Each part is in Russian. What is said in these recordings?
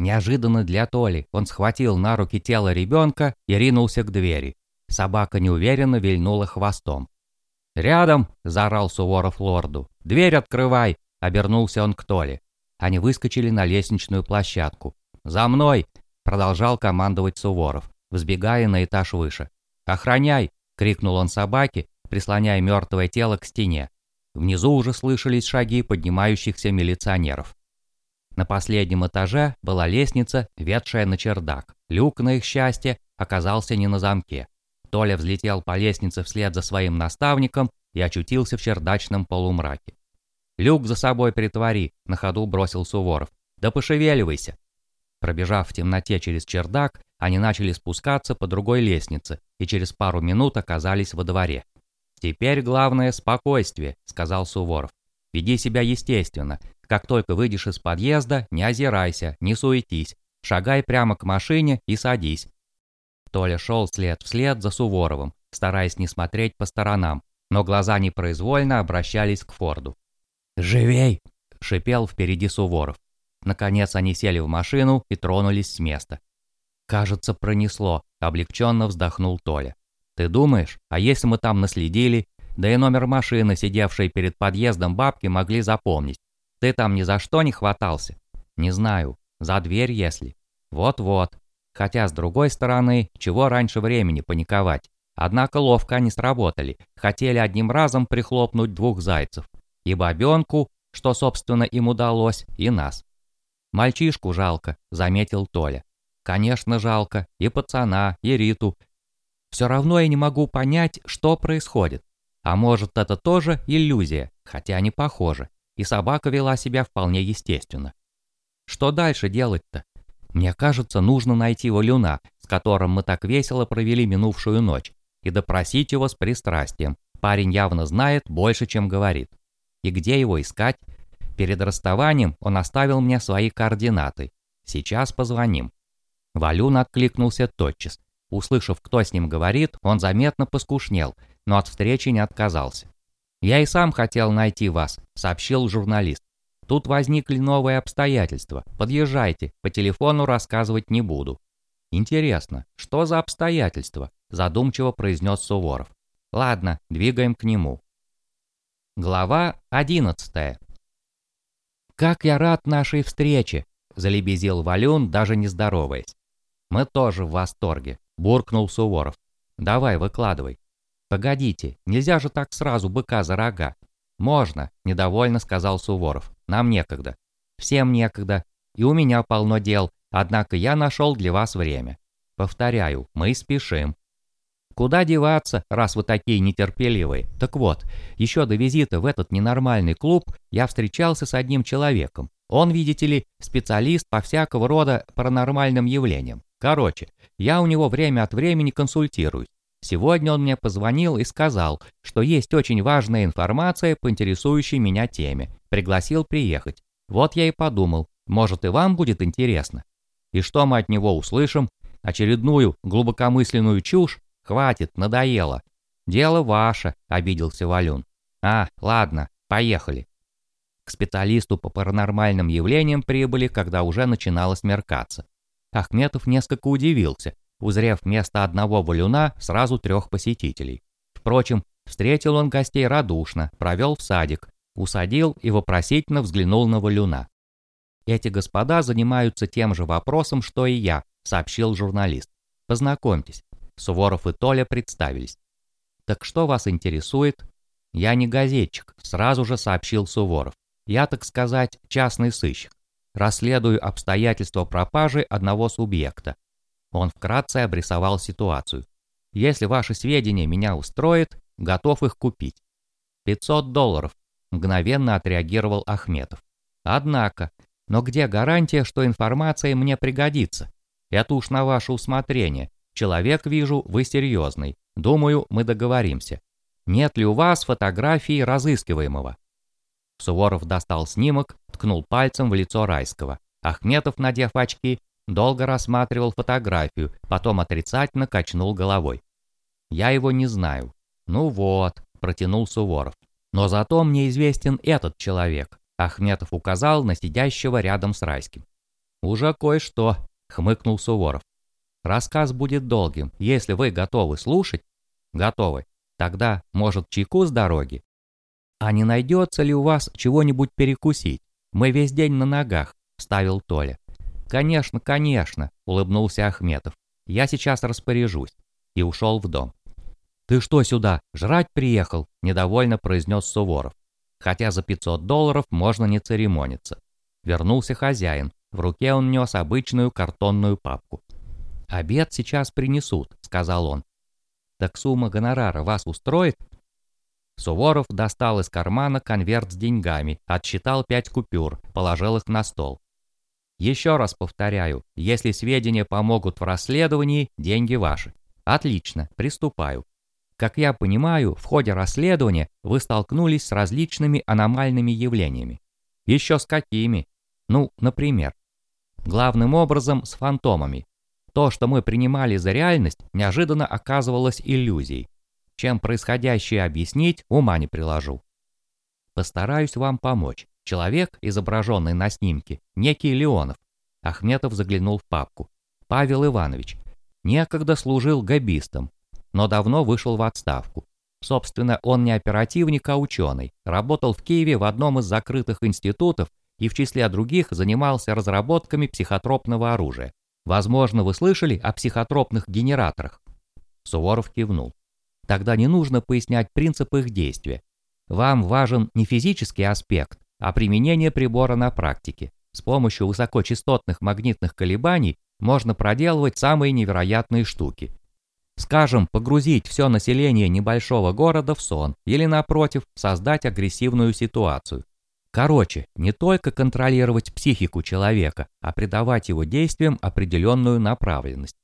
Неожиданно для Толи он схватил на руки тело ребенка и ринулся к двери. Собака неуверенно вильнула хвостом. «Рядом!» – заорал Суворов лорду. «Дверь открывай!» – обернулся он к Толе. Они выскочили на лестничную площадку. «За мной!» – продолжал командовать Суворов, взбегая на этаж выше. «Охраняй!» – крикнул он собаке, прислоняя мертвое тело к стене. Внизу уже слышались шаги поднимающихся милиционеров. На последнем этаже была лестница, ведшая на чердак. Люк, на их счастье, оказался не на замке. Толя взлетел по лестнице вслед за своим наставником и очутился в чердачном полумраке. «Люк за собой притвори», — на ходу бросил Суворов. «Да пошевеливайся». Пробежав в темноте через чердак, они начали спускаться по другой лестнице и через пару минут оказались во дворе. «Теперь главное спокойствие», — сказал Суворов. «Веди себя естественно. Как только выйдешь из подъезда, не озирайся, не суетись. Шагай прямо к машине и садись. Толя шел след вслед за Суворовым, стараясь не смотреть по сторонам, но глаза непроизвольно обращались к Форду. «Живей!» – шипел впереди Суворов. Наконец они сели в машину и тронулись с места. «Кажется, пронесло», – облегченно вздохнул Толя. «Ты думаешь, а если мы там наследили? Да и номер машины, сидевшей перед подъездом бабки, могли запомнить. Ты там ни за что не хватался?» «Не знаю. За дверь, если». «Вот-вот. Хотя, с другой стороны, чего раньше времени паниковать? Однако ловко они сработали, хотели одним разом прихлопнуть двух зайцев. И бабенку, что, собственно, им удалось, и нас. «Мальчишку жалко», — заметил Толя. «Конечно, жалко. И пацана, и Риту. Все равно я не могу понять, что происходит. А может, это тоже иллюзия, хотя они похожи. И собака вела себя вполне естественно. Что дальше делать-то? Мне кажется, нужно найти Валюна, с которым мы так весело провели минувшую ночь, и допросить его с пристрастием. Парень явно знает больше, чем говорит. И где его искать? Перед расставанием он оставил мне свои координаты. Сейчас позвоним. Валюн откликнулся тотчас. Услышав, кто с ним говорит, он заметно поскушнел, но от встречи не отказался. «Я и сам хотел найти вас», — сообщил журналист. Тут возникли новые обстоятельства. Подъезжайте, по телефону рассказывать не буду. Интересно, что за обстоятельства? Задумчиво произнес Суворов. Ладно, двигаем к нему. Глава одиннадцатая. «Как я рад нашей встрече!» – залебезил Валюн, даже не здороваясь. «Мы тоже в восторге», – буркнул Суворов. «Давай, выкладывай». «Погодите, нельзя же так сразу быка за рога. «Можно», – недовольно сказал Суворов. «Нам некогда». «Всем некогда. И у меня полно дел, однако я нашел для вас время. Повторяю, мы спешим». «Куда деваться, раз вы такие нетерпеливые? Так вот, еще до визита в этот ненормальный клуб я встречался с одним человеком. Он, видите ли, специалист по всякого рода паранормальным явлениям. Короче, я у него время от времени консультируюсь. Сегодня он мне позвонил и сказал, что есть очень важная информация по интересующей меня теме. Пригласил приехать. Вот я и подумал, может и вам будет интересно. И что мы от него услышим? Очередную глубокомысленную чушь? Хватит, надоело. Дело ваше, обиделся Валюн. А, ладно, поехали. К специалисту по паранормальным явлениям прибыли, когда уже начинало смеркаться. Ахметов несколько удивился, узрев вместо одного валюна сразу трех посетителей. Впрочем, встретил он гостей радушно, провел в садик, усадил и вопросительно взглянул на валюна. «Эти господа занимаются тем же вопросом, что и я», — сообщил журналист. «Познакомьтесь». Суворов и Толя представились. «Так что вас интересует?» «Я не газетчик», — сразу же сообщил Суворов. «Я, так сказать, частный сыщик. Расследую обстоятельства пропажи одного субъекта. Он вкратце обрисовал ситуацию. «Если ваши сведения меня устроят, готов их купить». «500 долларов», — мгновенно отреагировал Ахметов. «Однако, но где гарантия, что информация мне пригодится? Это уж на ваше усмотрение. Человек, вижу, вы серьезный. Думаю, мы договоримся. Нет ли у вас фотографии разыскиваемого?» Суворов достал снимок, ткнул пальцем в лицо Райского. Ахметов, надев очки, Долго рассматривал фотографию, потом отрицательно качнул головой. «Я его не знаю». «Ну вот», – протянул Суворов. «Но зато мне известен этот человек», – Ахметов указал на сидящего рядом с Райским. «Уже кое-что», — хмыкнул Суворов. «Рассказ будет долгим. Если вы готовы слушать...» «Готовы. Тогда, может, чайку с дороги?» «А не найдется ли у вас чего-нибудь перекусить? Мы весь день на ногах», — вставил Толя. «Конечно, конечно», — улыбнулся Ахметов. «Я сейчас распоряжусь». И ушел в дом. «Ты что сюда, жрать приехал?» – недовольно произнес Суворов. Хотя за 500 долларов можно не церемониться. Вернулся хозяин. В руке он нес обычную картонную папку. «Обед сейчас принесут», — сказал он. «Так сумма гонорара вас устроит?» Суворов достал из кармана конверт с деньгами, отсчитал пять купюр, положил их на стол. «Еще раз повторяю, если сведения помогут в расследовании, деньги ваши. Отлично, приступаю. Как я понимаю, в ходе расследования вы столкнулись с различными аномальными явлениями. Еще с какими? Ну, например, главным образом с фантомами. То, что мы принимали за реальность, неожиданно оказывалось иллюзией. Чем происходящее объяснить, ума не приложу. Постараюсь вам помочь. Человек, изображенный на снимке, некий Леонов. Ахметов заглянул в папку. Павел Иванович. Некогда служил габистом, но давно вышел в отставку. Собственно, он не оперативник, а ученый. Работал в Киеве в одном из закрытых институтов и в числе других занимался разработками психотропного оружия. Возможно, вы слышали о психотропных генераторах? Суворов кивнул. Тогда не нужно пояснять принцип их действия. Вам важен не физический аспект, а применение прибора на практике. С помощью высокочастотных магнитных колебаний можно проделывать самые невероятные штуки. Скажем, погрузить все население небольшого города в сон или, напротив, создать агрессивную ситуацию. Короче, не только контролировать психику человека, а придавать его действиям определенную направленность.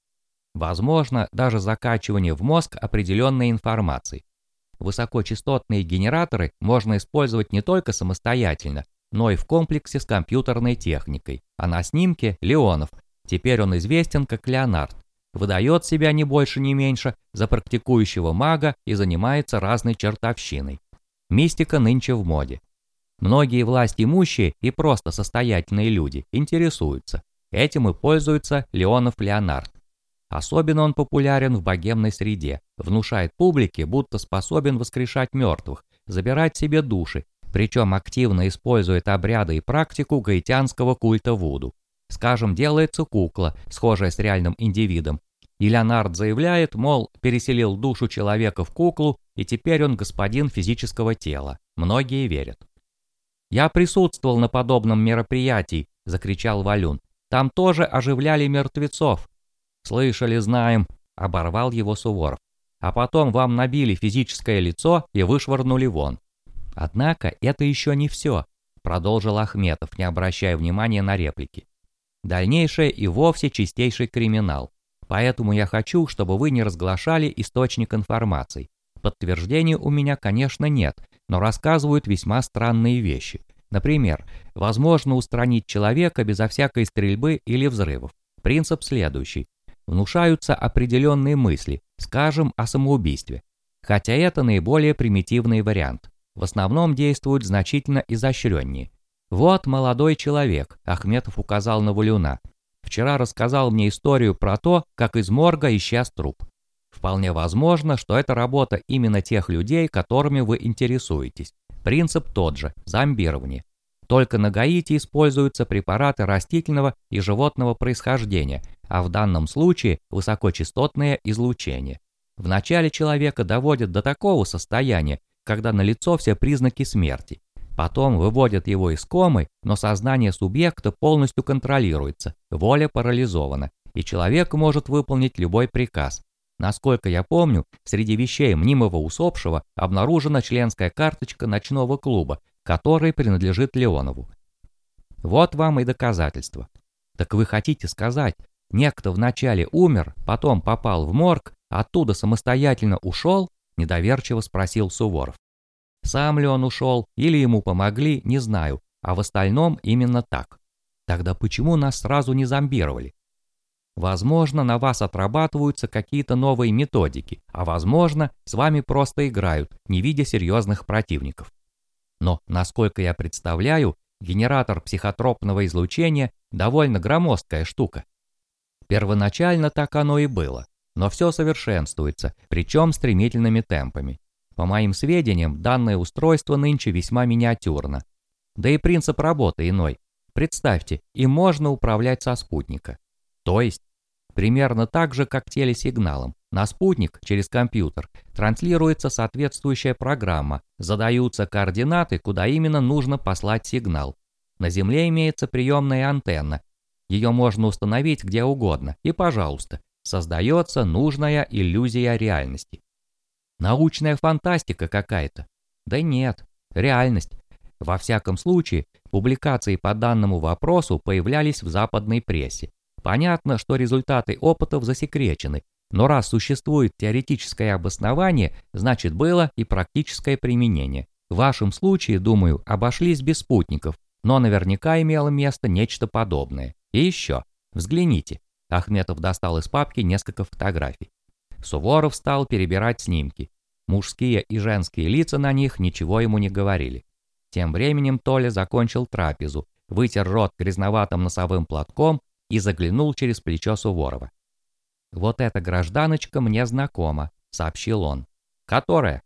Возможно, даже закачивание в мозг определенной информации. Высокочастотные генераторы можно использовать не только самостоятельно, но и в комплексе с компьютерной техникой. А на снимке Леонов, теперь он известен как Леонард, выдает себя не больше, не меньше за практикующего мага и занимается разной чертовщиной. Мистика нынче в моде. Многие власть имущие и просто состоятельные люди интересуются. Этим и пользуется Леонов Леонард. Особенно он популярен в богемной среде, внушает публике, будто способен воскрешать мертвых, забирать себе души, причем активно использует обряды и практику гаитянского культа Вуду. Скажем, делается кукла, схожая с реальным индивидом, и Леонард заявляет, мол, переселил душу человека в куклу, и теперь он господин физического тела. Многие верят. «Я присутствовал на подобном мероприятии», — закричал Валюн. «Там тоже оживляли мертвецов». «Слышали, знаем», — оборвал его Суворов. «А потом вам набили физическое лицо и вышвырнули вон». «Однако это еще не все», — продолжил Ахметов, не обращая внимания на реплики. «Дальнейшее и вовсе чистейший криминал. Поэтому я хочу, чтобы вы не разглашали источник информации. Подтверждений у меня, конечно, нет, но рассказывают весьма странные вещи. Например, возможно устранить человека безо всякой стрельбы или взрывов. Принцип следующий. Внушаются определенные мысли, скажем, о самоубийстве. Хотя это наиболее примитивный вариант. В основном действуют значительно изощреннее. Вот молодой человек, Ахметов указал на Валюна, Вчера рассказал мне историю про то, как из морга исчез труп. Вполне возможно, что это работа именно тех людей, которыми вы интересуетесь. Принцип тот же – зомбирование. Только на Гаити используются препараты растительного и животного происхождения, а в данном случае высокочастотное излучение. Вначале человека доводят до такого состояния, когда налицо все признаки смерти. Потом выводят его из комы, но сознание субъекта полностью контролируется, воля парализована, и человек может выполнить любой приказ. Насколько я помню, среди вещей мнимого усопшего обнаружена членская карточка ночного клуба, который принадлежит Леонову. Вот вам и доказательство. Так вы хотите сказать, некто вначале умер, потом попал в морг, оттуда самостоятельно ушел? Недоверчиво спросил Суворов. Сам ли он ушел или ему помогли, не знаю, а в остальном именно так. Тогда почему нас сразу не зомбировали? Возможно, на вас отрабатываются какие-то новые методики, а возможно, с вами просто играют, не видя серьезных противников. Но, насколько я представляю, Генератор психотропного излучения – довольно громоздкая штука. Первоначально так оно и было, но все совершенствуется, причем стремительными темпами. По моим сведениям, данное устройство нынче весьма миниатюрно. Да и принцип работы иной. Представьте, им можно управлять со спутника. То есть, примерно так же, как телесигналом. На спутник через компьютер транслируется соответствующая программа, задаются координаты, куда именно нужно послать сигнал. На Земле имеется приемная антенна. Ее можно установить где угодно, и, пожалуйста, создается нужная иллюзия реальности. Научная фантастика какая-то. Да нет, реальность. Во всяком случае, публикации по данному вопросу появлялись в западной прессе. Понятно, что результаты опытов засекречены, но раз существует теоретическое обоснование, значит было и практическое применение. В вашем случае, думаю, обошлись без спутников, но наверняка имело место нечто подобное. И еще, взгляните. Ахметов достал из папки несколько фотографий. Суворов стал перебирать снимки. Мужские и женские лица на них ничего ему не говорили. Тем временем Толя закончил трапезу, вытер рот грязноватым носовым платком и заглянул через плечо Суворова. «Вот эта гражданочка мне знакома», — сообщил он. «Которая?»